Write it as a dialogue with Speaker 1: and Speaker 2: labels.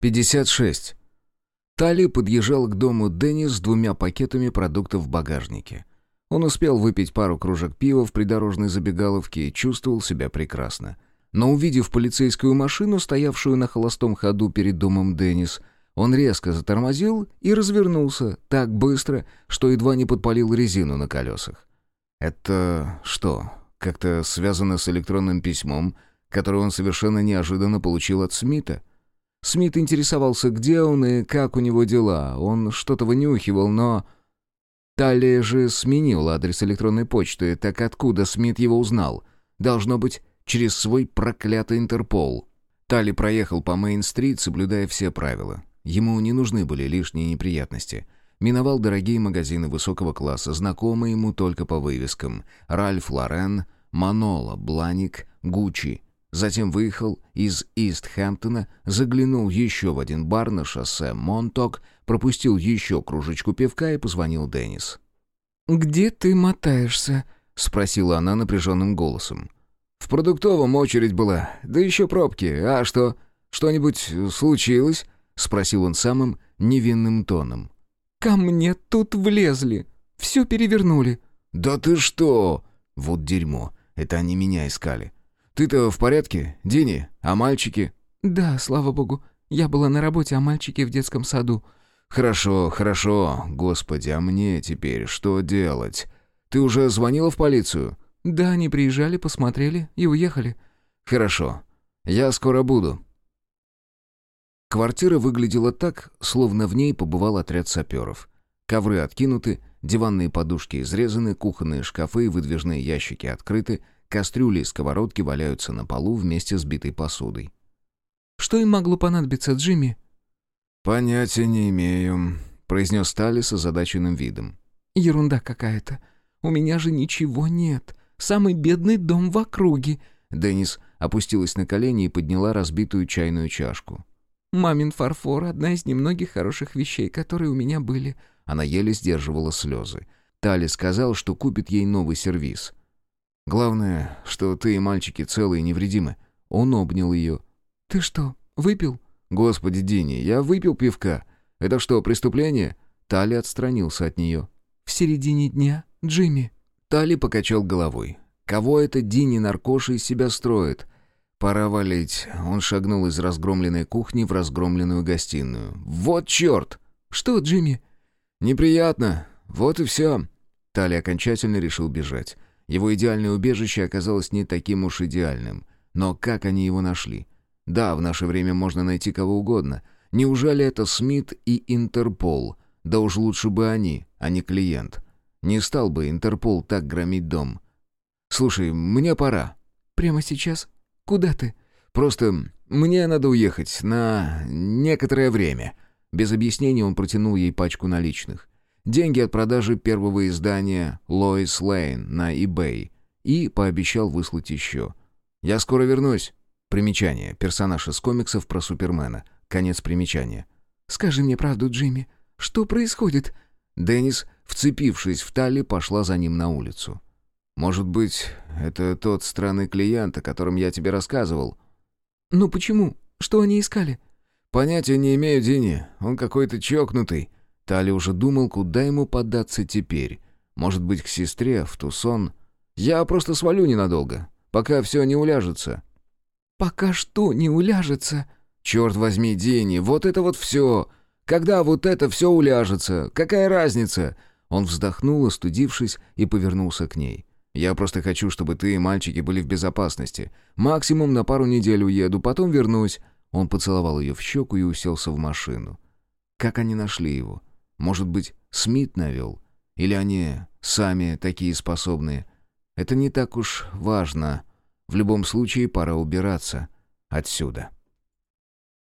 Speaker 1: 56. Тали подъезжал к дому Дэнни с двумя пакетами продуктов в багажнике. Он успел выпить пару кружек пива в придорожной забегаловке и чувствовал себя прекрасно. Но увидев полицейскую машину, стоявшую на холостом ходу перед домом Деннис, он резко затормозил и развернулся так быстро, что едва не подпалил резину на колесах. Это что, как-то связано с электронным письмом, которое он совершенно неожиданно получил от Смита? Смит интересовался, где он и как у него дела. Он что-то вынюхивал, но... Талия же сменил адрес электронной почты, так откуда Смит его узнал? Должно быть, через свой проклятый Интерпол. Тали проехал по Мейн-стрит, соблюдая все правила. Ему не нужны были лишние неприятности. Миновал дорогие магазины высокого класса, знакомые ему только по вывескам. Ральф Лорен, Манола, Бланик, Гуччи. Затем выехал из Ист-Хэмптона, заглянул еще в один бар на шоссе Монток, пропустил еще кружечку пивка и позвонил Деннис.
Speaker 2: «Где ты мотаешься?»
Speaker 1: — спросила она напряженным голосом. «В продуктовом очередь была, да еще пробки. А что, что-нибудь случилось?» — спросил он самым невинным тоном.
Speaker 2: «Ко мне тут влезли, все перевернули».
Speaker 1: «Да ты что?» «Вот дерьмо, это они меня искали. «Ты-то в порядке, Дини? А мальчики?»
Speaker 2: «Да, слава богу. Я была на работе, а мальчики в детском саду».
Speaker 1: «Хорошо, хорошо. Господи, а мне теперь что делать? Ты уже звонила в полицию?»
Speaker 2: «Да, они приезжали, посмотрели и уехали».
Speaker 1: «Хорошо. Я скоро буду». Квартира выглядела так, словно в ней побывал отряд саперов. Ковры откинуты, диванные подушки изрезаны, кухонные шкафы и выдвижные ящики открыты — Кастрюли и сковородки валяются на полу вместе с битой посудой.
Speaker 2: «Что им могло понадобиться, Джимми?»
Speaker 1: «Понятия не имею», — произнес Талли с озадаченным видом.
Speaker 2: «Ерунда какая-то. У меня же ничего нет. Самый бедный дом в округе».
Speaker 1: Деннис опустилась на колени и подняла разбитую чайную чашку.
Speaker 2: «Мамин фарфор — одна из немногих хороших вещей, которые у меня были».
Speaker 1: Она еле сдерживала слезы. Тали сказал, что купит ей новый сервиз. Главное, что ты и мальчики целы и невредимы». Он обнял ее.
Speaker 2: «Ты что, выпил?»
Speaker 1: «Господи, Дини, я выпил пивка. Это что, преступление?» Тали отстранился от нее.
Speaker 2: «В середине дня, Джимми».
Speaker 1: Тали покачал головой. «Кого это Дини наркоша из себя строит?» «Пора валить». Он шагнул из разгромленной кухни в разгромленную гостиную. «Вот черт!»
Speaker 2: «Что, Джимми?»
Speaker 1: «Неприятно. Вот и все». Тали окончательно решил бежать. Его идеальное убежище оказалось не таким уж идеальным. Но как они его нашли? Да, в наше время можно найти кого угодно. Неужели это Смит и Интерпол? Да уж лучше бы они, а не клиент. Не стал бы Интерпол так громить дом. «Слушай, мне пора».
Speaker 2: «Прямо сейчас? Куда ты?»
Speaker 1: «Просто мне надо уехать на некоторое время». Без объяснений он протянул ей пачку наличных. Деньги от продажи первого издания «Лоис Лейн» на eBay и пообещал выслать еще. «Я скоро вернусь». Примечание. Персонаж из комиксов про Супермена. Конец примечания.
Speaker 2: «Скажи мне правду, Джимми. Что происходит?»
Speaker 1: Деннис, вцепившись в Талли, пошла за ним на улицу. «Может быть, это тот странный клиент, о котором я тебе рассказывал?»
Speaker 2: «Ну почему? Что они искали?»
Speaker 1: «Понятия не имею, Дини. Он какой-то чокнутый». Тали уже думал, куда ему податься теперь. Может быть, к сестре, в Тусон. Я просто свалю ненадолго, пока все не уляжется.
Speaker 2: «Пока что не уляжется?»
Speaker 1: «Черт возьми, Дени, вот это вот все! Когда вот это все уляжется? Какая разница?» Он вздохнул, остудившись, и повернулся к ней. «Я просто хочу, чтобы ты и мальчики были в безопасности. Максимум на пару недель уеду, потом вернусь». Он поцеловал ее в щеку и уселся в машину. Как они нашли его? Может быть, Смит навел? Или они сами такие способные? Это не так уж важно. В любом случае, пора убираться отсюда.